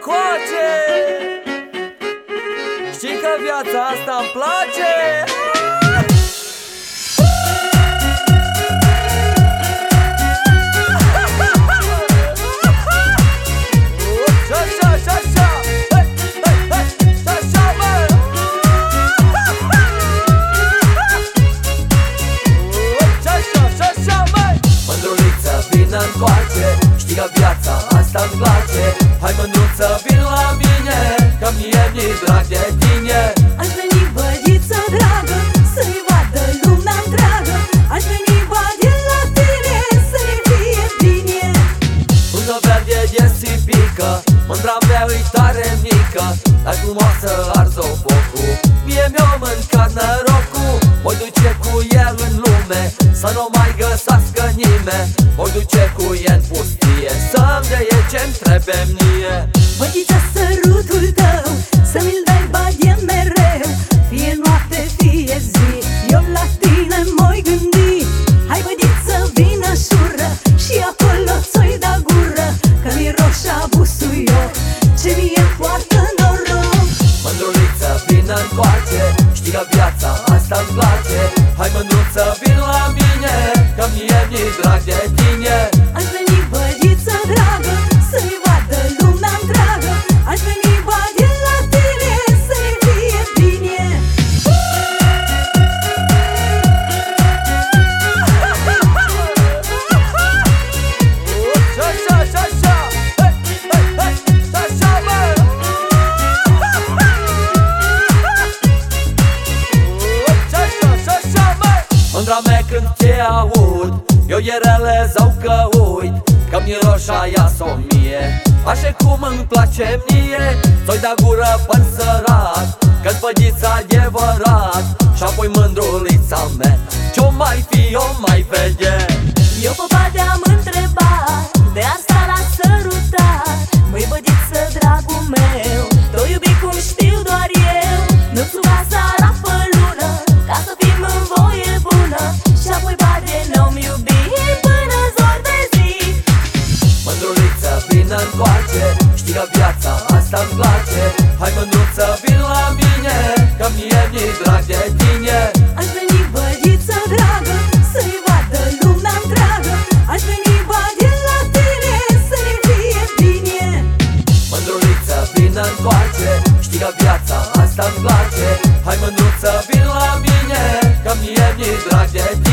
încoace. Știi că viața asta îmi place. Mândra mea e tare mică Dar frumoasă arză o focul. Mie mi-o mâncat norocul Voi duce cu el în lume Să nu mai găsească nimeni. Voi duce cu el în pustie Să-mi de ce-mi trebuie mie. Mă Măghiță sărutul tău Să mi-l încoace Știi că viața asta îmi place. când te aud Eu e rele zau că uit Că miroșa aia o mie. Așa cum îmi place mie Ți-o da gură pe-n sărat Că-n e vărat Și apoi mândrul până întoarce Știi că viața asta îmi place. Hai mândruță, vin la mine Că mie mi drag de tine. Aș veni băiță dragă Să-i vadă lumea întreagă. Aș veni băie la tine Să-i fie bine. Mândruliță, vin întoarce Știi că viața asta îmi place. Hai mândruță, vin la mine Că mie mi drag de tine